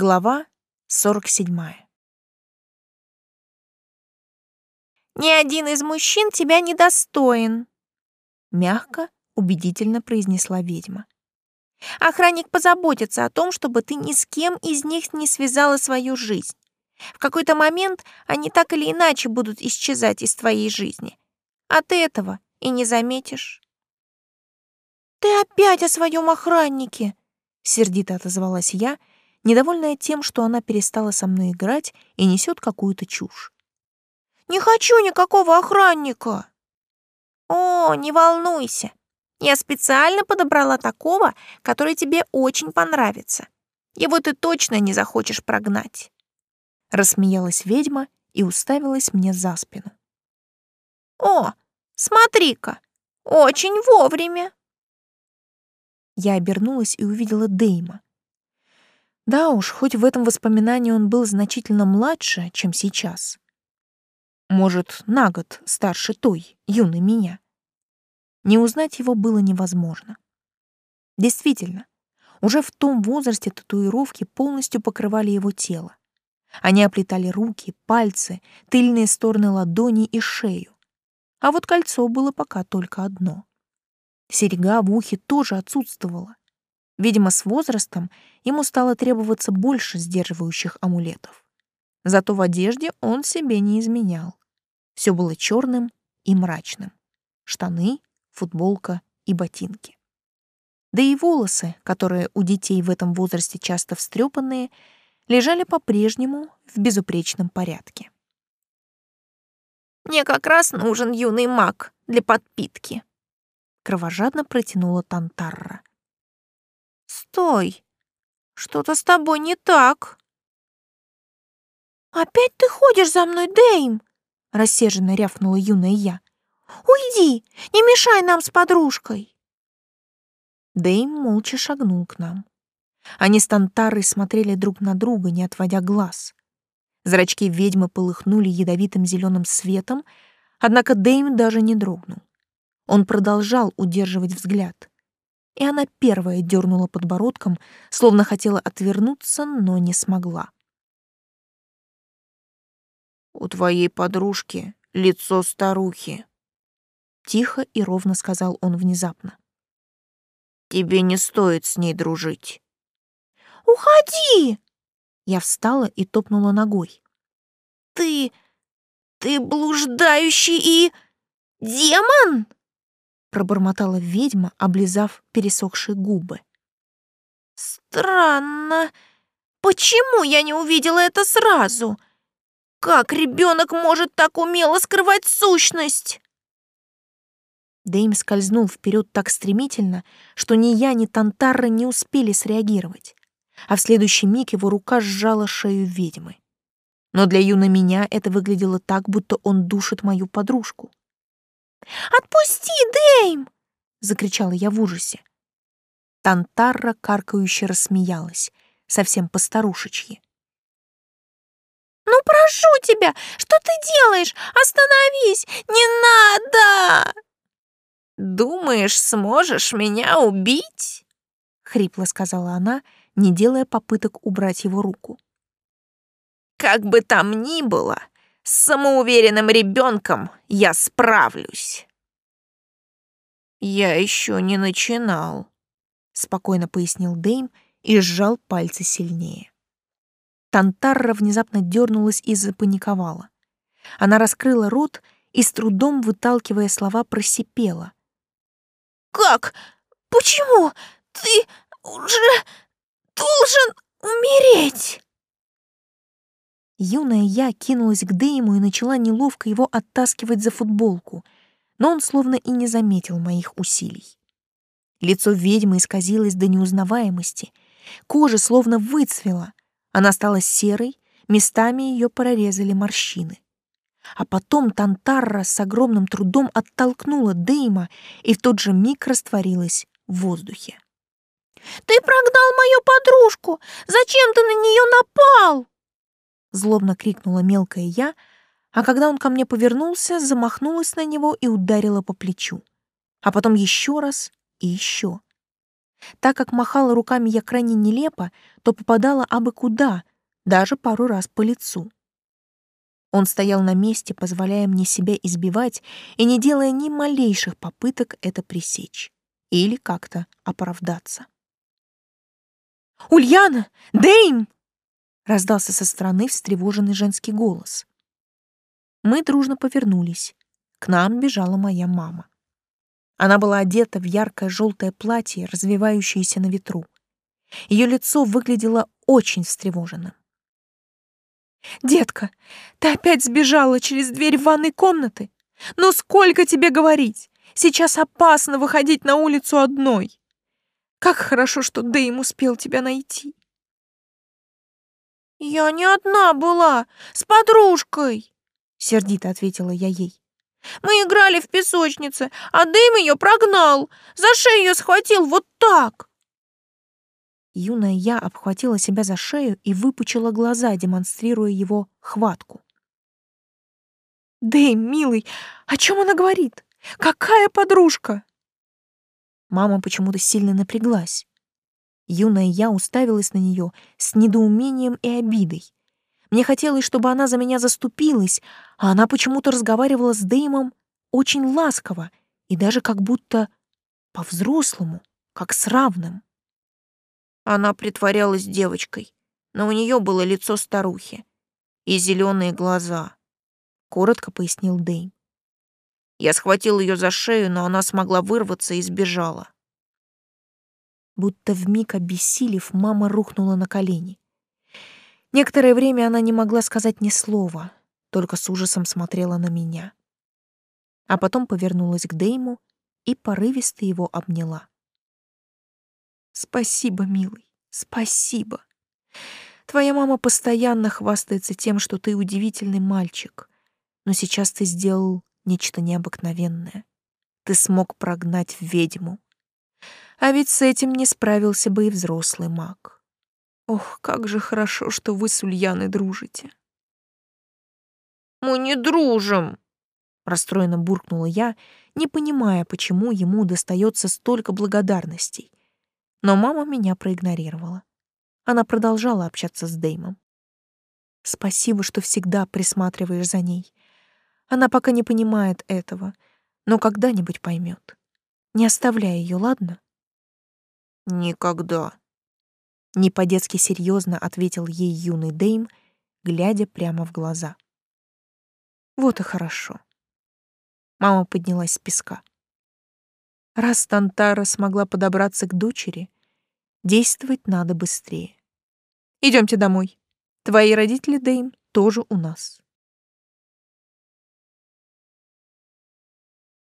Глава 47. «Ни один из мужчин тебя не достоин», — мягко, убедительно произнесла ведьма. «Охранник позаботится о том, чтобы ты ни с кем из них не связала свою жизнь. В какой-то момент они так или иначе будут исчезать из твоей жизни. А ты этого и не заметишь». «Ты опять о своем охраннике!» — сердито отозвалась я, недовольная тем, что она перестала со мной играть и несет какую-то чушь. «Не хочу никакого охранника!» «О, не волнуйся! Я специально подобрала такого, который тебе очень понравится. Его ты точно не захочешь прогнать!» Рассмеялась ведьма и уставилась мне за спину. «О, смотри-ка! Очень вовремя!» Я обернулась и увидела Дейма, да уж, хоть в этом воспоминании он был значительно младше, чем сейчас. Может, на год старше той, юной меня. Не узнать его было невозможно. Действительно, уже в том возрасте татуировки полностью покрывали его тело. Они оплетали руки, пальцы, тыльные стороны ладони и шею. А вот кольцо было пока только одно. Серега в ухе тоже отсутствовала. Видимо, с возрастом ему стало требоваться больше сдерживающих амулетов. Зато в одежде он себе не изменял. Все было черным и мрачным. Штаны, футболка и ботинки. Да и волосы, которые у детей в этом возрасте часто встрепанные, лежали по-прежнему в безупречном порядке. «Мне как раз нужен юный маг для подпитки», — кровожадно протянула Тантарра. Стой! Что-то с тобой не так. Опять ты ходишь за мной, Дэйм? Рассерженно рявкнула юная я. Уйди, не мешай нам с подружкой. Дэйм молча шагнул к нам. Они с Тантарой смотрели друг на друга, не отводя глаз. Зрачки ведьмы полыхнули ядовитым зеленым светом, однако Дэйм даже не дрогнул. Он продолжал удерживать взгляд и она первая дернула подбородком, словно хотела отвернуться, но не смогла. «У твоей подружки лицо старухи», — тихо и ровно сказал он внезапно. «Тебе не стоит с ней дружить». «Уходи!» Я встала и топнула ногой. «Ты... ты блуждающий и... демон?» Пробормотала ведьма, облизав пересохшие губы. Странно. Почему я не увидела это сразу? Как ребенок может так умело скрывать сущность? Дэйм скользнул вперед так стремительно, что ни я, ни Тантарра не успели среагировать, а в следующий миг его рука сжала шею ведьмы. Но для юной меня это выглядело так, будто он душит мою подружку. «Отпусти, Дэйм!» — закричала я в ужасе. Тантарра каркающе рассмеялась, совсем постарушечьи. «Ну, прошу тебя, что ты делаешь? Остановись! Не надо!» «Думаешь, сможешь меня убить?» — хрипло сказала она, не делая попыток убрать его руку. «Как бы там ни было, с самоуверенным ребенком я справлюсь. Я еще не начинал, спокойно пояснил Дейм и сжал пальцы сильнее. Тантарра внезапно дернулась и запаниковала. Она раскрыла рот и с трудом, выталкивая слова, просипела. «Как? Почему? Ты уже должен умереть!» Юная я кинулась к Дейму и начала неловко его оттаскивать за футболку, но он словно и не заметил моих усилий. Лицо ведьмы исказилось до неузнаваемости, кожа словно выцвела, она стала серой, местами ее прорезали морщины. А потом Тантарра с огромным трудом оттолкнула Дейма и в тот же миг растворилась в воздухе. «Ты прогнал мою подружку! Зачем ты на нее напал?» Злобно крикнула мелкая я, а когда он ко мне повернулся, замахнулась на него и ударила по плечу. А потом еще раз и еще. Так как махала руками я крайне нелепо, то попадала абы куда, даже пару раз по лицу. Он стоял на месте, позволяя мне себя избивать и не делая ни малейших попыток это пресечь или как-то оправдаться. «Ульяна! Дэйм!» — раздался со стороны встревоженный женский голос. Мы дружно повернулись. К нам бежала моя мама. Она была одета в яркое желтое платье, развивающееся на ветру. Ее лицо выглядело очень встревоженным. «Детка, ты опять сбежала через дверь ванной комнаты? Ну сколько тебе говорить? Сейчас опасно выходить на улицу одной. Как хорошо, что Дэйм успел тебя найти». «Я не одна была, с подружкой», — сердито ответила я ей. «Мы играли в песочнице, а Дэйм ее прогнал, за шею схватил вот так». Юная я обхватила себя за шею и выпучила глаза, демонстрируя его хватку. «Дэйм, милый, о чем она говорит? Какая подружка?» Мама почему-то сильно напряглась. Юная я уставилась на нее с недоумением и обидой. Мне хотелось, чтобы она за меня заступилась, а она почему-то разговаривала с Дэймом очень ласково и даже как будто по-взрослому, как с равным. Она притворялась девочкой, но у нее было лицо старухи и зеленые глаза, коротко пояснил Дэйм. Я схватил ее за шею, но она смогла вырваться и сбежала. Будто вмиг обессилев, мама рухнула на колени. Некоторое время она не могла сказать ни слова, только с ужасом смотрела на меня. А потом повернулась к Дейму и порывисто его обняла. Спасибо, милый, спасибо. Твоя мама постоянно хвастается тем, что ты удивительный мальчик, но сейчас ты сделал нечто необыкновенное. Ты смог прогнать ведьму. А ведь с этим не справился бы и взрослый маг. Ох, как же хорошо, что вы с Ульяной дружите. Мы не дружим, расстроенно буркнула я, не понимая, почему ему достается столько благодарностей. Но мама меня проигнорировала. Она продолжала общаться с Дэймом. Спасибо, что всегда присматриваешь за ней. Она пока не понимает этого, но когда-нибудь поймет. Не оставляй ее, ладно? Никогда. Не по-детски серьезно ответил ей юный Дэйм, глядя прямо в глаза. Вот и хорошо. Мама поднялась с песка. Раз Тантара смогла подобраться к дочери, действовать надо быстрее. Идемте домой. Твои родители, Дэйм, тоже у нас.